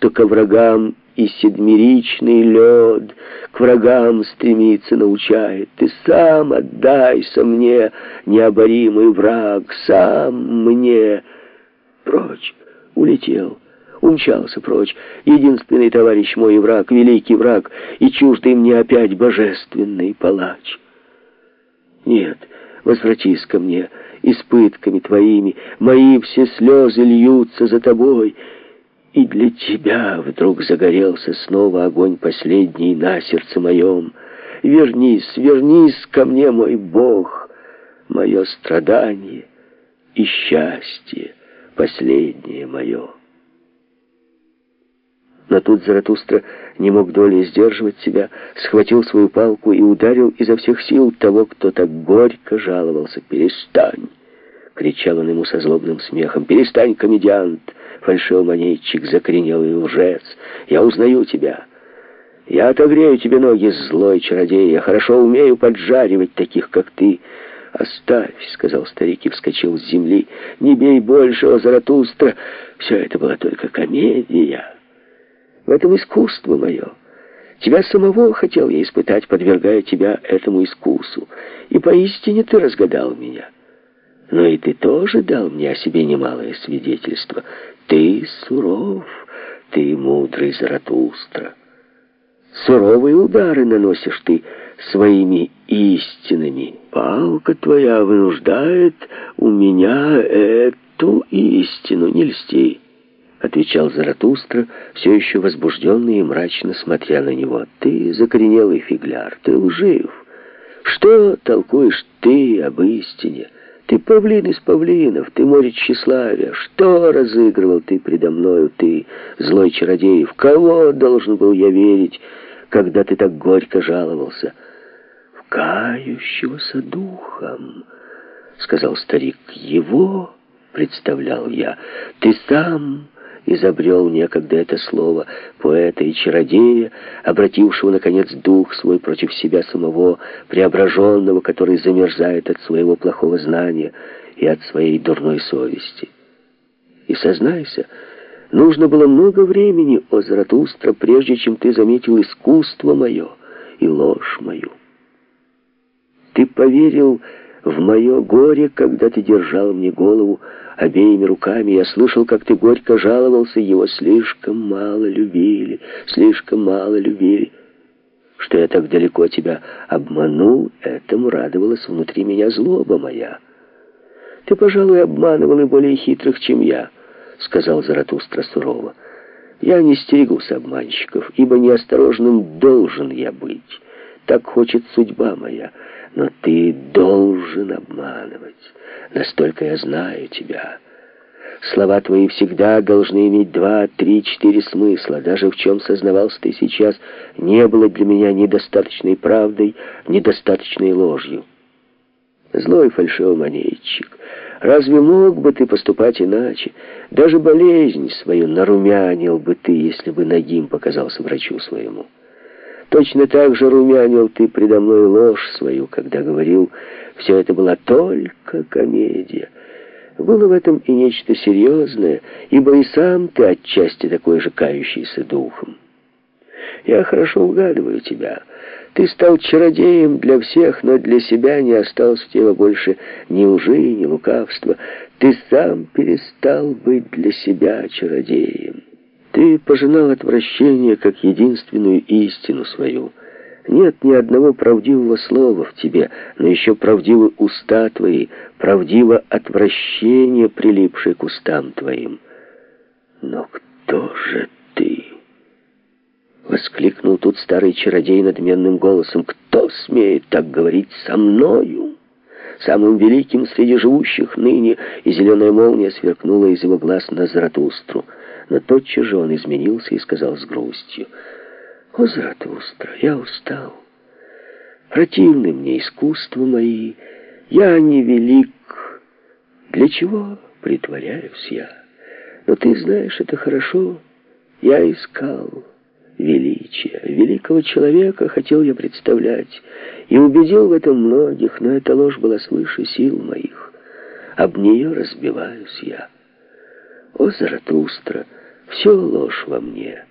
что ко врагам и седмеричный лед к врагам стремиться научает. Ты сам отдайся мне, необоримый враг, сам мне. Прочь, улетел, умчался прочь. Единственный товарищ мой враг, великий враг, и чуждый мне опять божественный палач. Нет, возвратись ко мне, испытками твоими, мои все слезы льются за тобой, и для тебя вдруг загорелся снова огонь последний на сердце моем. Вернись, вернись ко мне, мой Бог, мое страдание и счастье последнее мое. Но тут Заратустра не мог долей сдерживать себя, схватил свою палку и ударил изо всех сил того, кто так горько жаловался. «Перестань!» — кричал он ему со злобным смехом. «Перестань, комедиант!» Фальшивомонетчик, закоренелый лжец. Я узнаю тебя. Я отогрею тебе ноги, злой чародей. Я хорошо умею поджаривать таких, как ты. «Оставь», — сказал старик и вскочил с земли. «Не бей больше, о Заратустра! Все это была только комедия. В этом искусство мое. Тебя самого хотел я испытать, подвергая тебя этому искусу. И поистине ты разгадал меня». Но и ты тоже дал мне о себе немалое свидетельство. Ты суров, ты мудрый Заратустра. Суровые удары наносишь ты своими истинами. Палка твоя вынуждает у меня эту истину, не льсти. Отвечал Заратустра, все еще возбужденный и мрачно смотря на него. Ты закоренелый фигляр, ты лжив. Что толкуешь ты об истине? Ты павлин из павлинов, ты море тщеславия. Что разыгрывал ты предо мною, ты, злой чародей? В кого должен был я верить, когда ты так горько жаловался? В кающегося духом, сказал старик. Его представлял я. Ты сам изобрел некогда это слово поэта и чародея, обратившего, наконец, дух свой против себя самого, преображенного, который замерзает от своего плохого знания и от своей дурной совести. И сознайся, нужно было много времени, о Заратустра, прежде чем ты заметил искусство мое и ложь мою. Ты поверил в мое горе, когда ты держал мне голову обеими руками. Я слышал, как ты горько жаловался, его слишком мало любили, слишком мало любили. Что я так далеко тебя обманул, этому радовалась внутри меня злоба моя. Ты, пожалуй, обманывал и более хитрых, чем я, сказал Заратустра сурово. Я не стерегусь обманщиков, ибо неосторожным должен я быть. Так хочет судьба моя. Но ты должен обманывать. Настолько я знаю тебя. Слова твои всегда должны иметь два, три, четыре смысла. Даже в чем сознавался ты сейчас, не было для меня недостаточной правдой, недостаточной ложью. Злой фальшивомонетчик, разве мог бы ты поступать иначе? Даже болезнь свою нарумянил бы ты, если бы Нагим показался врачу своему. Точно так же румянил ты предо мной ложь свою, когда говорил, все это была только комедия. Было в этом и нечто серьезное, ибо и сам ты отчасти такой же кающийся духом. Я хорошо угадываю тебя. Ты стал чародеем для всех, но для себя не осталось в тебе больше ни лжи, ни лукавства. Ты сам перестал быть для себя чародеем. Ты пожинал отвращение как единственную истину свою. Нет ни одного правдивого слова в тебе, но еще правдивы уста твои, правдиво отвращение, прилипшее к устам твоим. Но кто же ты? Воскликнул тут старый чародей надменным голосом. Кто смеет так говорить со мною? Самым великим среди живущих ныне, и зеленая молния сверкнула из его глаз на Заратустру. Но тотчас же он изменился и сказал с грустью, «О, Заратустра, я устал. Противны мне искусства мои, я не велик. Для чего притворяюсь я? Но ты знаешь, это хорошо. Я искал величия. Великого человека хотел я представлять и убедил в этом многих, но эта ложь была свыше сил моих. Об нее разбиваюсь я. О, Заратустра! Все ложь во мне.